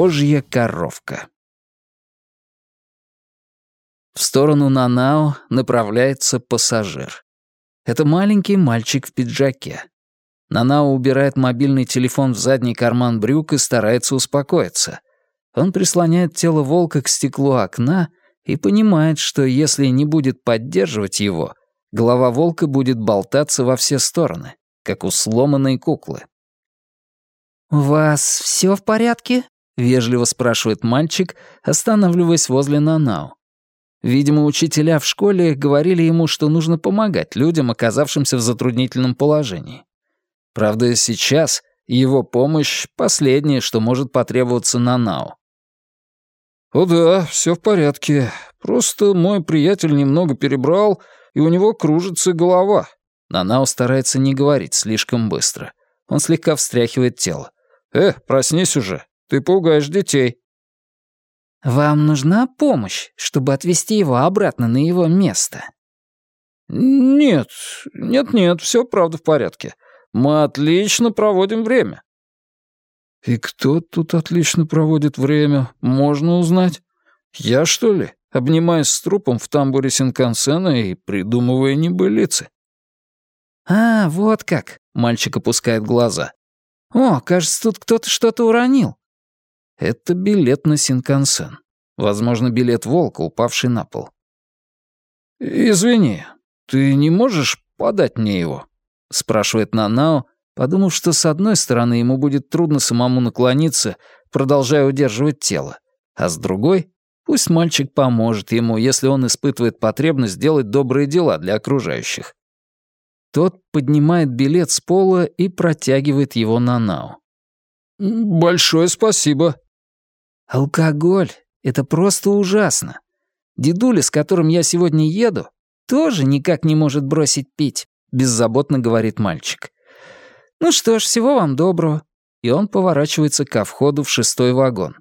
Божья коровка. В сторону Нанао направляется пассажир. Это маленький мальчик в пиджаке. Нанао убирает мобильный телефон в задний карман брюк и старается успокоиться. Он прислоняет тело волка к стеклу окна и понимает, что если не будет поддерживать его, голова волка будет болтаться во все стороны, как у сломанной куклы. «У вас все в порядке?» — вежливо спрашивает мальчик, останавливаясь возле Нанао. Видимо, учителя в школе говорили ему, что нужно помогать людям, оказавшимся в затруднительном положении. Правда, сейчас его помощь — последнее, что может потребоваться Нанао. «О да, все в порядке. Просто мой приятель немного перебрал, и у него кружится голова». Нанао старается не говорить слишком быстро. Он слегка встряхивает тело. «Э, проснись уже, ты пугаешь детей». «Вам нужна помощь, чтобы отвезти его обратно на его место?» «Нет, нет-нет, все правда в порядке. Мы отлично проводим время». «И кто тут отлично проводит время, можно узнать? Я, что ли, обнимаясь с трупом в тамбуре Синкансена и придумывая небылицы?» «А, вот как!» — мальчик опускает глаза. «О, кажется, тут кто-то что-то уронил». Это билет на Синкансен. Возможно, билет волка, упавший на пол. «Извини, ты не можешь подать мне его?» — спрашивает Нанао, подумав, что с одной стороны ему будет трудно самому наклониться, продолжая удерживать тело, а с другой — пусть мальчик поможет ему, если он испытывает потребность сделать добрые дела для окружающих. Тот поднимает билет с пола и протягивает его Нанао. «Большое спасибо». «Алкоголь — это просто ужасно. Дедуля, с которым я сегодня еду, тоже никак не может бросить пить», — беззаботно говорит мальчик. «Ну что ж, всего вам доброго». И он поворачивается ко входу в шестой вагон.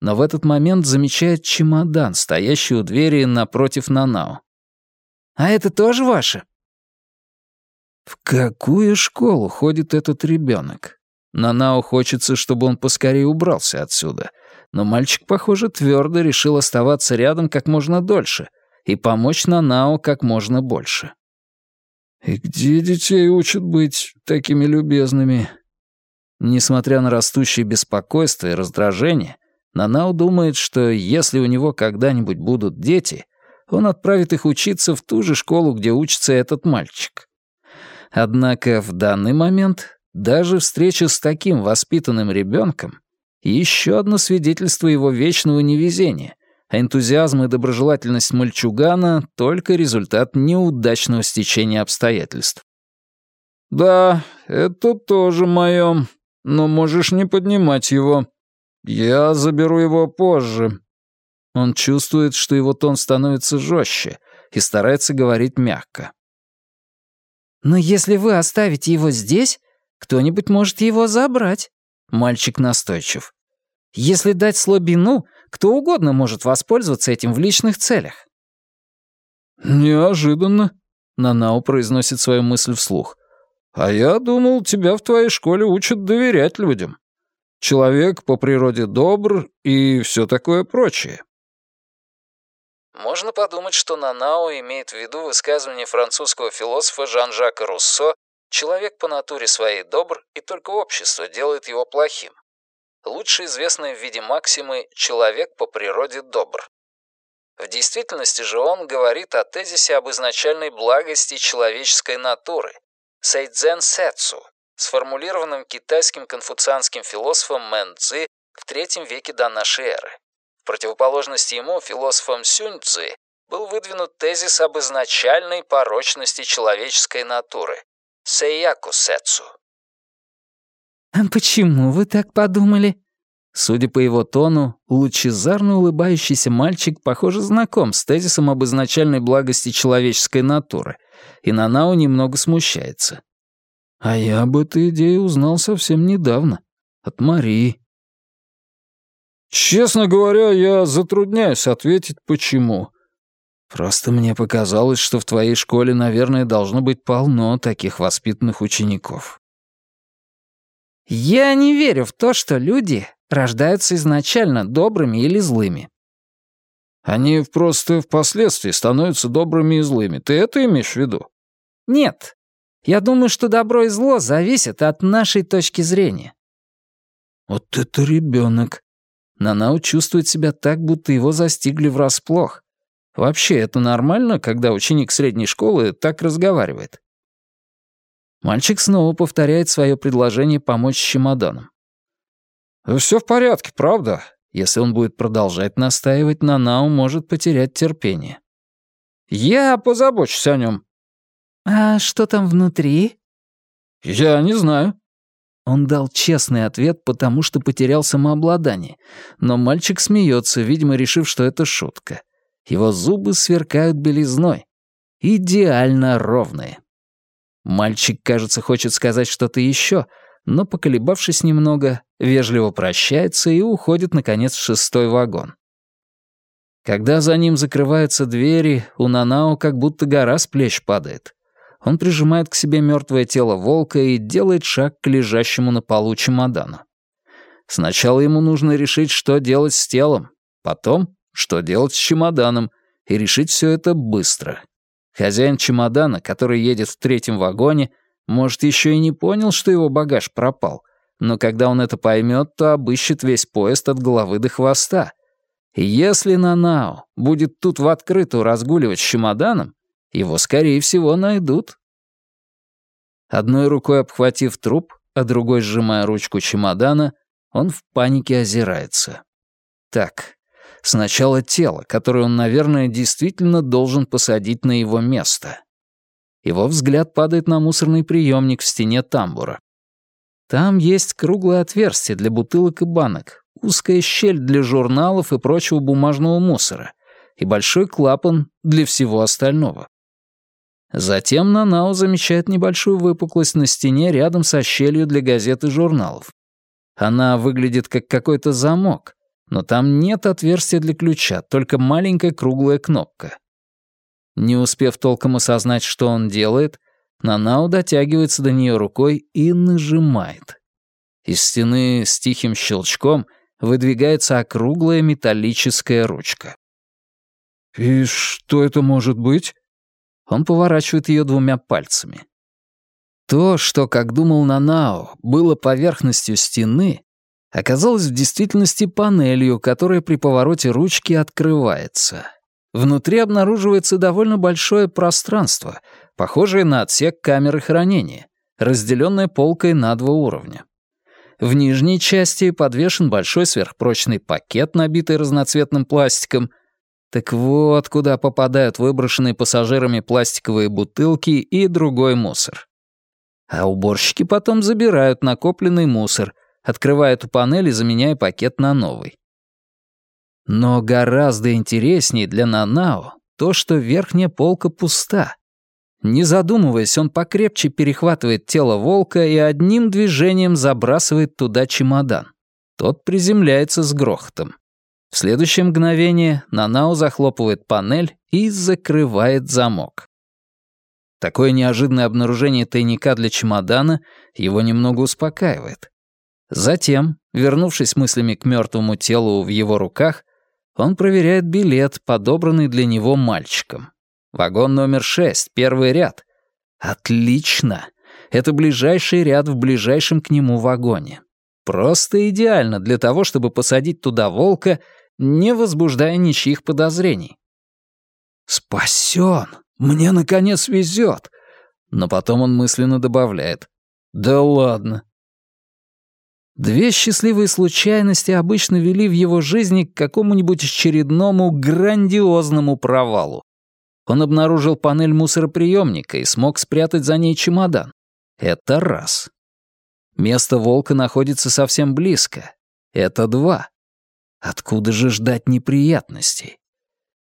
Но в этот момент замечает чемодан, стоящий у двери напротив Нанао. «А это тоже ваше?» В какую школу ходит этот ребенок? Нанао хочется, чтобы он поскорее убрался отсюда. Но мальчик, похоже, твердо решил оставаться рядом как можно дольше и помочь Нанао как можно больше. «И где детей учат быть такими любезными?» Несмотря на растущее беспокойство и раздражение, Нанао думает, что если у него когда-нибудь будут дети, он отправит их учиться в ту же школу, где учится этот мальчик. Однако в данный момент даже встреча с таким воспитанным ребенком еще одно свидетельство его вечного невезения, а энтузиазм и доброжелательность мальчугана — только результат неудачного стечения обстоятельств. «Да, это тоже моё, но можешь не поднимать его. Я заберу его позже». Он чувствует, что его тон становится жестче и старается говорить мягко. «Но если вы оставите его здесь, кто-нибудь может его забрать», — мальчик настойчив. «Если дать слабину, кто угодно может воспользоваться этим в личных целях». «Неожиданно», — Нанао произносит свою мысль вслух. «А я думал, тебя в твоей школе учат доверять людям. Человек по природе добр и все такое прочее». Можно подумать, что Нанао имеет в виду высказывание французского философа Жан-Жака Руссо «Человек по натуре своей добр, и только общество делает его плохим». Лучше известное в виде максимы «человек по природе добр». В действительности же он говорит о тезисе об изначальной благости человеческой натуры «Сэйдзен Сэцу», сформулированном китайским конфуцианским философом Мэн Цзи в третьем веке до нашей эры противоположности ему, философом Сюньцзы, был выдвинут тезис об изначальной порочности человеческой натуры – сэйяку сэцу. «А почему вы так подумали?» Судя по его тону, лучезарно улыбающийся мальчик, похоже, знаком с тезисом об изначальной благости человеческой натуры, и Нанао немного смущается. А я об этой идее узнал совсем недавно. От Марии. Честно говоря, я затрудняюсь ответить, почему. Просто мне показалось, что в твоей школе, наверное, должно быть полно таких воспитанных учеников. Я не верю в то, что люди рождаются изначально добрыми или злыми. Они просто впоследствии становятся добрыми и злыми. Ты это имеешь в виду? Нет. Я думаю, что добро и зло зависят от нашей точки зрения. Вот это ребенок. Нанау чувствует себя так, будто его застигли врасплох. Вообще, это нормально, когда ученик средней школы так разговаривает? Мальчик снова повторяет свое предложение помочь с чемоданом. «Все в порядке, правда?» Если он будет продолжать настаивать, Нанау может потерять терпение. «Я позабочусь о нем». «А что там внутри?» «Я не знаю». Он дал честный ответ, потому что потерял самообладание, но мальчик смеется, видимо, решив, что это шутка. Его зубы сверкают белизной. Идеально ровные. Мальчик, кажется, хочет сказать что-то еще, но, поколебавшись немного, вежливо прощается и уходит, наконец, в шестой вагон. Когда за ним закрываются двери, у Нанао как будто гора с плеч падает. Он прижимает к себе мертвое тело волка и делает шаг к лежащему на полу чемодану. Сначала ему нужно решить, что делать с телом, потом, что делать с чемоданом, и решить все это быстро. Хозяин чемодана, который едет в третьем вагоне, может, еще и не понял, что его багаж пропал, но когда он это поймет, то обыщет весь поезд от головы до хвоста. Если Нанао будет тут в открытую разгуливать с чемоданом, его, скорее всего, найдут. Одной рукой обхватив труп, а другой сжимая ручку чемодана, он в панике озирается. Так, сначала тело, которое он, наверное, действительно должен посадить на его место. Его взгляд падает на мусорный приемник в стене тамбура. Там есть круглое отверстие для бутылок и банок, узкая щель для журналов и прочего бумажного мусора и большой клапан для всего остального. Затем Нанао замечает небольшую выпуклость на стене рядом со щелью для газет и журналов. Она выглядит как какой-то замок, но там нет отверстия для ключа, только маленькая круглая кнопка. Не успев толком осознать, что он делает, Нанао дотягивается до нее рукой и нажимает. Из стены с тихим щелчком выдвигается округлая металлическая ручка. «И что это может быть?» Он поворачивает ее двумя пальцами. То, что, как думал Нанао, было поверхностью стены, оказалось в действительности панелью, которая при повороте ручки открывается. Внутри обнаруживается довольно большое пространство, похожее на отсек камеры хранения, разделенное полкой на два уровня. В нижней части подвешен большой сверхпрочный пакет, набитый разноцветным пластиком. Так вот, куда попадают выброшенные пассажирами пластиковые бутылки и другой мусор. А уборщики потом забирают накопленный мусор, открывая эту панель и заменяя пакет на новый. Но гораздо интереснее для Нанао то, что верхняя полка пуста. Не задумываясь, он покрепче перехватывает тело волка и одним движением забрасывает туда чемодан. Тот приземляется с грохотом. В следующее мгновение Нанао захлопывает панель и закрывает замок. Такое неожиданное обнаружение тайника для чемодана его немного успокаивает. Затем, вернувшись мыслями к мертвому телу в его руках, он проверяет билет, подобранный для него мальчиком. Вагон номер шесть, первый ряд. Отлично! Это ближайший ряд в ближайшем к нему вагоне. Просто идеально для того, чтобы посадить туда волка, не возбуждая ничьих подозрений. «Спасен! Мне, наконец, везет!» Но потом он мысленно добавляет. «Да ладно, Две счастливые случайности обычно вели в его жизни к какому-нибудь очередному грандиозному провалу. Он обнаружил панель мусороприемника и смог спрятать за ней чемодан. Это раз. Место волка находится совсем близко. Это два. Откуда же ждать неприятностей?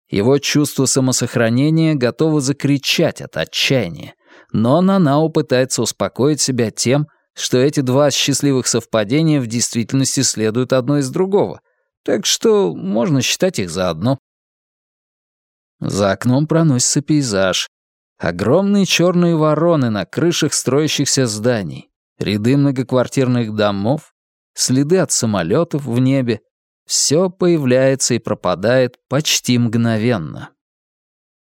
Его чувство самосохранения готово закричать от отчаяния, но Нанао пытается успокоить себя тем, что эти два счастливых совпадения в действительности следуют одно из другого, так что можно считать их за одно. За окном проносится пейзаж. Огромные черные вороны на крышах строящихся зданий, ряды многоквартирных домов, следы от самолетов в небе. Все появляется и пропадает почти мгновенно.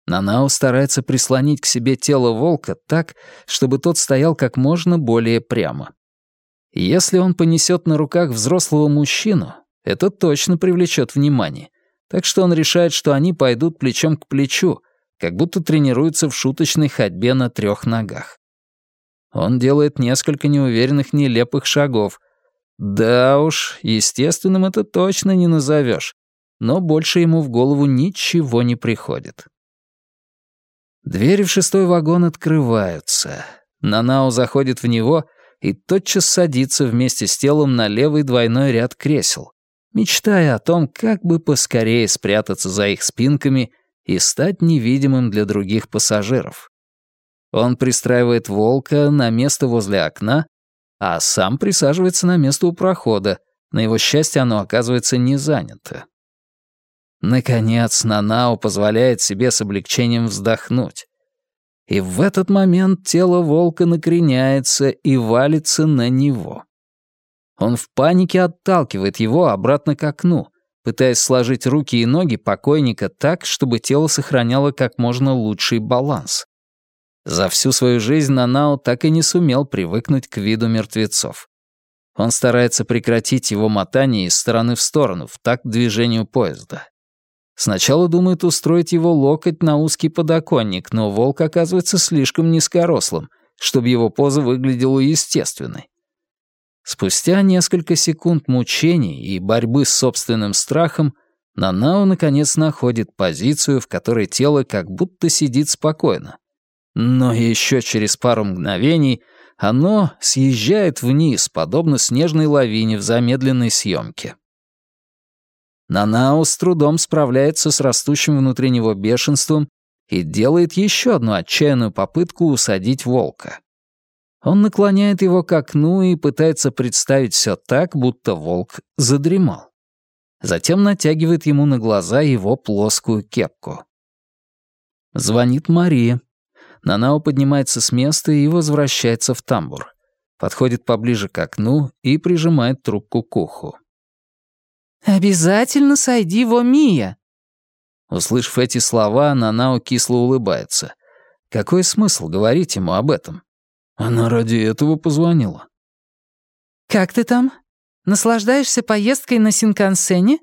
Нанао старается прислонить к себе тело волка так, чтобы тот стоял как можно более прямо. Если он понесет на руках взрослого мужчину, это точно привлечет внимание. Так что он решает, что они пойдут плечом к плечу, как будто тренируются в шуточной ходьбе на трех ногах. Он делает несколько неуверенных нелепых шагов. Да уж, естественным это точно не назовешь, но больше ему в голову ничего не приходит. Двери в шестой вагон открываются. Нанао заходит в него и тотчас садится вместе с телом на левый двойной ряд кресел, мечтая о том, как бы поскорее спрятаться за их спинками и стать невидимым для других пассажиров. Он пристраивает волка на место возле окна, а сам присаживается на место у прохода. На его счастье оно оказывается не занято. Наконец, Нанао позволяет себе с облегчением вздохнуть. И в этот момент тело волка накреняется и валится на него. Он в панике отталкивает его обратно к окну, пытаясь сложить руки и ноги покойника так, чтобы тело сохраняло как можно лучший баланс. За всю свою жизнь Нанао так и не сумел привыкнуть к виду мертвецов. Он старается прекратить его мотание из стороны в сторону в такт движению поезда. Сначала думает устроить его локоть на узкий подоконник, но волк оказывается слишком низкорослым, чтобы его поза выглядела естественной. Спустя несколько секунд мучений и борьбы с собственным страхом Нанао наконец находит позицию, в которой тело как будто сидит спокойно, но еще через пару мгновений оно съезжает вниз, подобно снежной лавине в замедленной съемке. Нанао с трудом справляется с растущим внутри него бешенством и делает еще одну отчаянную попытку усадить волка. Он наклоняет его к окну и пытается представить все так, будто волк задремал. Затем натягивает ему на глаза его плоскую кепку. Звонит Мария, Нанао поднимается с места и возвращается в тамбур. Подходит поближе к окну и прижимает трубку к уху. «Обязательно сойди в Омия!» Услышав эти слова, Нанао кисло улыбается. Какой смысл говорить ему об этом? Она ради этого позвонила. «Как ты там? Наслаждаешься поездкой на Синкансене?»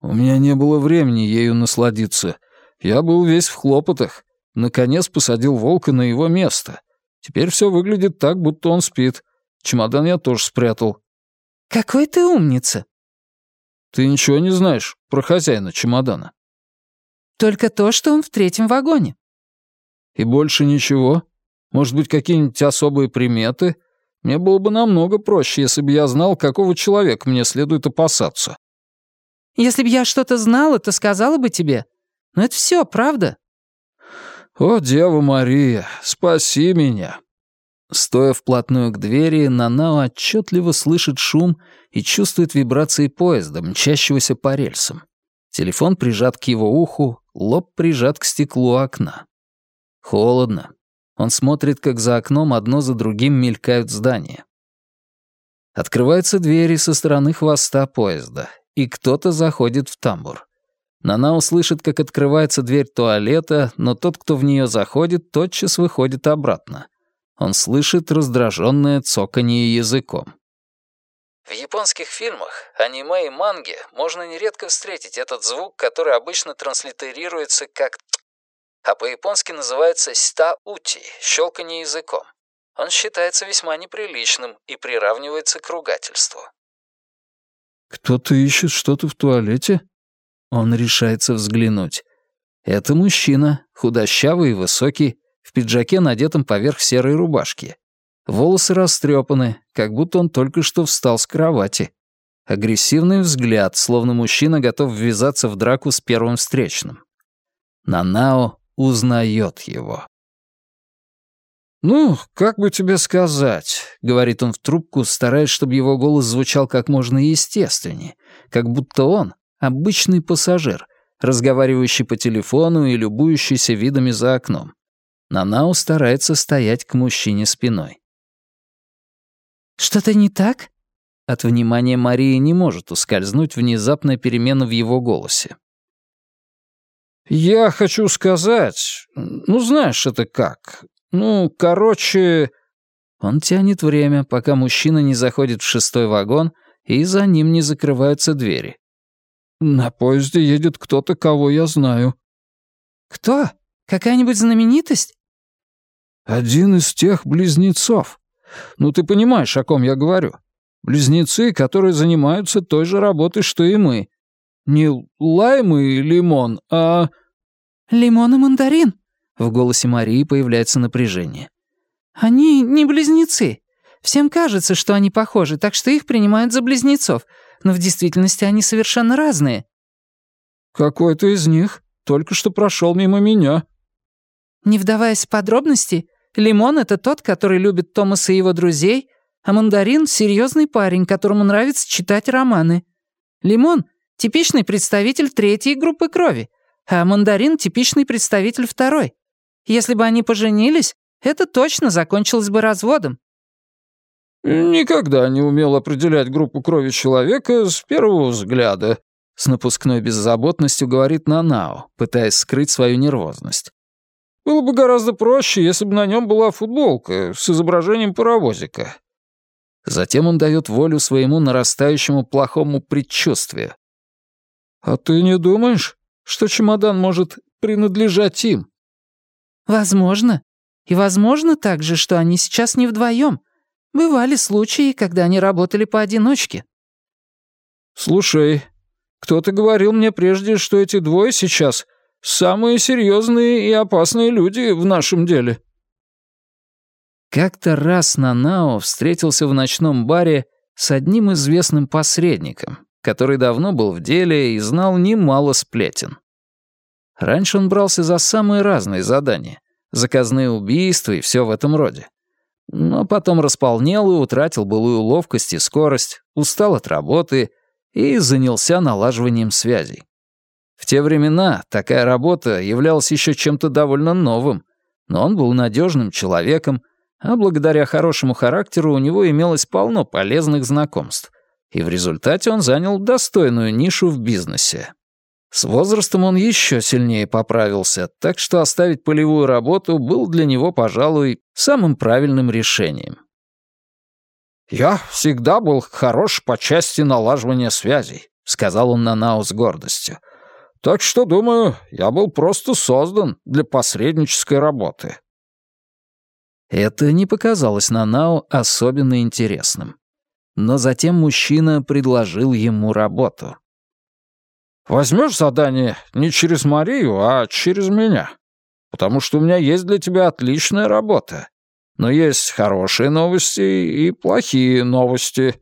«У меня не было времени ею насладиться. Я был весь в хлопотах. Наконец посадил волка на его место. Теперь все выглядит так, будто он спит. Чемодан я тоже спрятал. Какой ты умница. Ты ничего не знаешь про хозяина чемодана? Только то, что он в третьем вагоне. И больше ничего? Может быть, какие-нибудь особые приметы? Мне было бы намного проще, если бы я знал, какого человека мне следует опасаться. Если бы я что-то знала, то сказала бы тебе. Но это все, правда? «О, Дева Мария, спаси меня!» Стоя вплотную к двери, Нанао отчетливо слышит шум и чувствует вибрации поезда, мчащегося по рельсам. Телефон прижат к его уху, лоб прижат к стеклу окна. Холодно. Он смотрит, как за окном одно за другим мелькают здания. Открываются двери со стороны хвоста поезда, и кто-то заходит в тамбур. Нана услышит, как открывается дверь туалета, но тот, кто в нее заходит, тотчас выходит обратно. Он слышит раздраженное цоканье языком. В японских фильмах, аниме и манге можно нередко встретить этот звук, который обычно транслитерируется как «т», а по-японски называется «ста-ути» — щелканье языком. Он считается весьма неприличным и приравнивается к ругательству. «Кто-то ищет что-то в туалете?» Он решается взглянуть. Это мужчина, худощавый и высокий, в пиджаке, надетом поверх серой рубашки. Волосы растрепаны, как будто он только что встал с кровати. Агрессивный взгляд, словно мужчина готов ввязаться в драку с первым встречным. Нанао узнает его. «Ну, как бы тебе сказать», — говорит он в трубку, стараясь, чтобы его голос звучал как можно естественнее, как будто он Обычный пассажир, разговаривающий по телефону и любующийся видами за окном. Нанау старается стоять к мужчине спиной. «Что-то не так?» От внимания Марии не может ускользнуть внезапная перемена в его голосе. «Я хочу сказать... Ну, знаешь, это как? Ну, короче...» Он тянет время, пока мужчина не заходит в шестой вагон, и за ним не закрываются двери. «На поезде едет кто-то, кого я знаю». «Кто? Какая-нибудь знаменитость?» «Один из тех близнецов. Ну, ты понимаешь, о ком я говорю. Близнецы, которые занимаются той же работой, что и мы. Не лайм и лимон, а...» «Лимон и мандарин?» В голосе Марии появляется напряжение. «Они не близнецы. Всем кажется, что они похожи, так что их принимают за близнецов, но в действительности они совершенно разные». «Какой-то из них только что прошел мимо меня». Не вдаваясь в подробности, Лимон — это тот, который любит Томаса и его друзей, а Мандарин — серьезный парень, которому нравится читать романы. Лимон — типичный представитель третьей группы крови, а Мандарин — типичный представитель второй. Если бы они поженились, это точно закончилось бы разводом. «Никогда не умел определять группу крови человека с первого взгляда», с напускной беззаботностью говорит Нанао, пытаясь скрыть свою нервозность. «Было бы гораздо проще, если бы на нем была футболка с изображением паровозика». Затем он дает волю своему нарастающему плохому предчувствию. «А ты не думаешь, что чемодан может принадлежать им?» «Возможно. И возможно также, что они сейчас не вдвоем, Бывали случаи, когда они работали поодиночке». «Слушай, кто-то говорил мне прежде, что эти двое сейчас самые серьезные и опасные люди в нашем деле». Как-то раз Нанао встретился в ночном баре с одним известным посредником, который давно был в деле и знал немало сплетен. Раньше он брался за самые разные задания, заказные убийства и все в этом роде но потом располнел и утратил былую ловкость и скорость, устал от работы и занялся налаживанием связей. В те времена такая работа являлась еще чем-то довольно новым, но он был надежным человеком, а благодаря хорошему характеру у него имелось полно полезных знакомств, и в результате он занял достойную нишу в бизнесе. С возрастом он еще сильнее поправился, так что оставить полевую работу был для него, пожалуй, самым правильным решением. «Я всегда был хорош по части налаживания связей», — сказал он Нанао с гордостью. «Так что, думаю, я был просто создан для посреднической работы». Это не показалось Нанао особенно интересным. Но затем мужчина предложил ему работу. Возьмешь задание не через Марию, а через меня. Потому что у меня есть для тебя отличная работа. Но есть хорошие новости и плохие новости».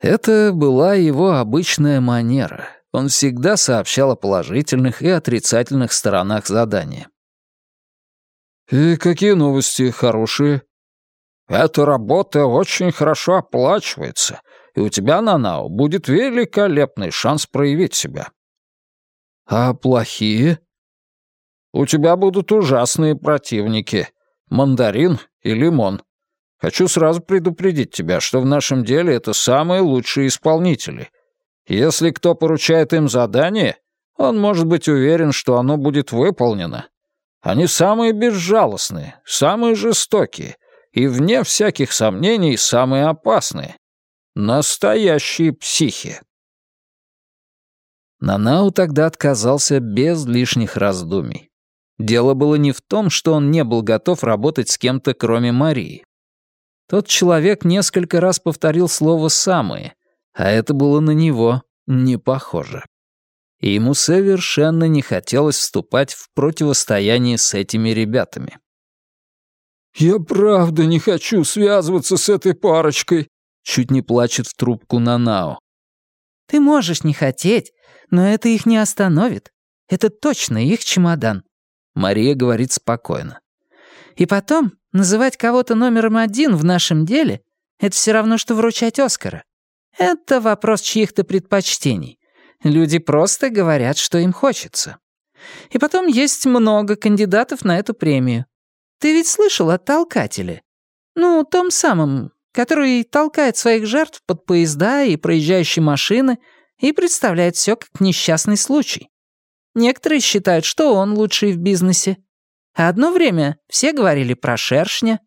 Это была его обычная манера. Он всегда сообщал о положительных и отрицательных сторонах задания. «И какие новости хорошие?» «Эта работа очень хорошо оплачивается, и у тебя, Нанао, будет великолепный шанс проявить себя». «А плохие?» «У тебя будут ужасные противники. Мандарин и лимон. Хочу сразу предупредить тебя, что в нашем деле это самые лучшие исполнители. Если кто поручает им задание, он может быть уверен, что оно будет выполнено. Они самые безжалостные, самые жестокие и, вне всяких сомнений, самые опасные. Настоящие психи. Нанау тогда отказался без лишних раздумий. Дело было не в том, что он не был готов работать с кем-то, кроме Марии. Тот человек несколько раз повторил слово «самые», а это было на него не похоже. И ему совершенно не хотелось вступать в противостояние с этими ребятами. «Я правда не хочу связываться с этой парочкой», Чуть не плачет в трубку Нанао. «Ты можешь не хотеть, но это их не остановит. Это точно их чемодан». Мария говорит спокойно. «И потом, называть кого-то номером один в нашем деле — это все равно, что вручать Оскара. Это вопрос чьих-то предпочтений. Люди просто говорят, что им хочется. И потом есть много кандидатов на эту премию. Ты ведь слышал о толкателе? Ну, том самом, который толкает своих жертв под поезда и проезжающие машины и представляет все как несчастный случай. Некоторые считают, что он лучший в бизнесе. А одно время все говорили про шершня.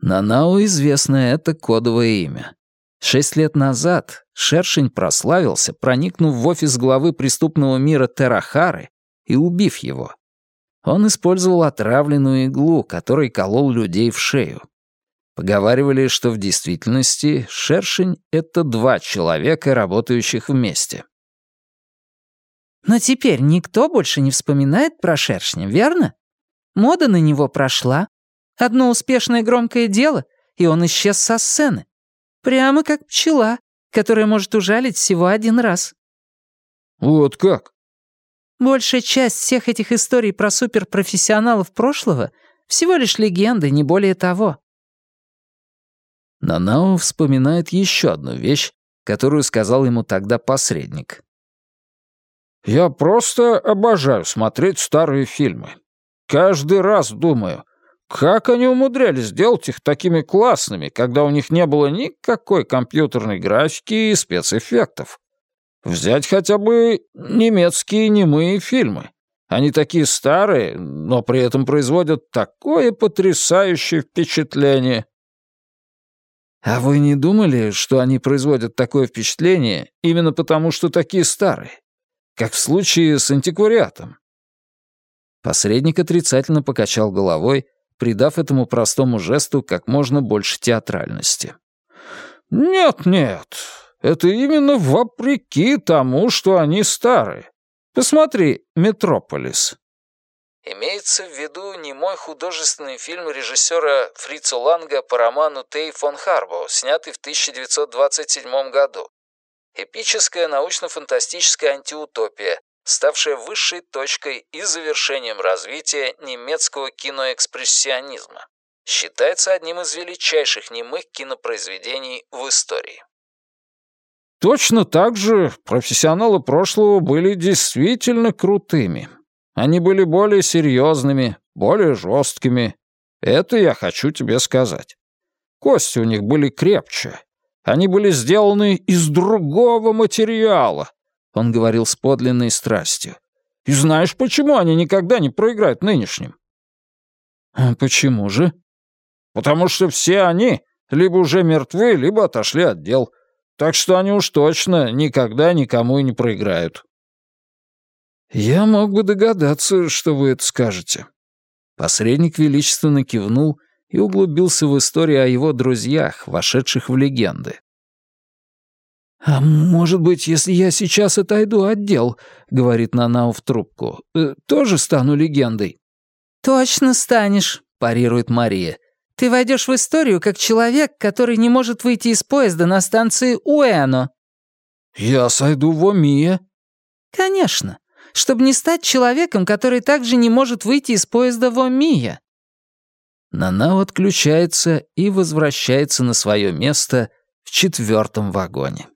Нанао известно это кодовое имя. Шесть лет назад Шершень прославился, проникнув в офис главы преступного мира Терахары и убив его. Он использовал отравленную иглу, которой колол людей в шею. Поговаривали, что в действительности шершень — это два человека, работающих вместе. Но теперь никто больше не вспоминает про шершня, верно? Мода на него прошла. Одно успешное громкое дело, и он исчез со сцены. Прямо как пчела, которая может ужалить всего один раз. Вот как? Большая часть всех этих историй про суперпрофессионалов прошлого — всего лишь легенды, не более того. Нанао вспоминает еще одну вещь, которую сказал ему тогда посредник. «Я просто обожаю смотреть старые фильмы. Каждый раз думаю, как они умудрялись сделать их такими классными, когда у них не было никакой компьютерной графики и спецэффектов? Взять хотя бы немецкие немые фильмы. Они такие старые, но при этом производят такое потрясающее впечатление. А вы не думали, что они производят такое впечатление именно потому, что такие старые? Как в случае с антиквариатом. Посредник отрицательно покачал головой, придав этому простому жесту как можно больше театральности. «Нет-нет, это именно вопреки тому, что они старые. Посмотри «Метрополис». Имеется в виду немой художественный фильм режиссера Фрица Ланга по роману Тей фон Харбо, снятый в 1927 году. Эпическая научно-фантастическая антиутопия, ставшая высшей точкой и завершением развития немецкого киноэкспрессионизма. Считается одним из величайших немых кинопроизведений в истории. Точно так же профессионалы прошлого были действительно крутыми, они были более серьезными, более жесткими. Это я хочу тебе сказать. Кости у них были крепче. Они были сделаны из другого материала, он говорил с подлинной страстью. И знаешь, почему они никогда не проиграют нынешним? А почему же? Потому что все они либо уже мертвы, либо отошли от дел. Так что они уж точно никогда никому и не проиграют. «Я мог бы догадаться, что вы это скажете». Посредник величественно кивнул и углубился в историю о его друзьях, вошедших в легенды. «А может быть, если я сейчас отойду от дел, — говорит Нанау в трубку, э, — тоже стану легендой?» «Точно станешь», — парирует Мария. «Ты войдешь в историю как человек, который не может выйти из поезда на станции Уэно». «Я сойду в Омия». «Конечно чтобы не стать человеком, который также не может выйти из поезда в Омия. Нанао отключается и возвращается на свое место в четвертом вагоне.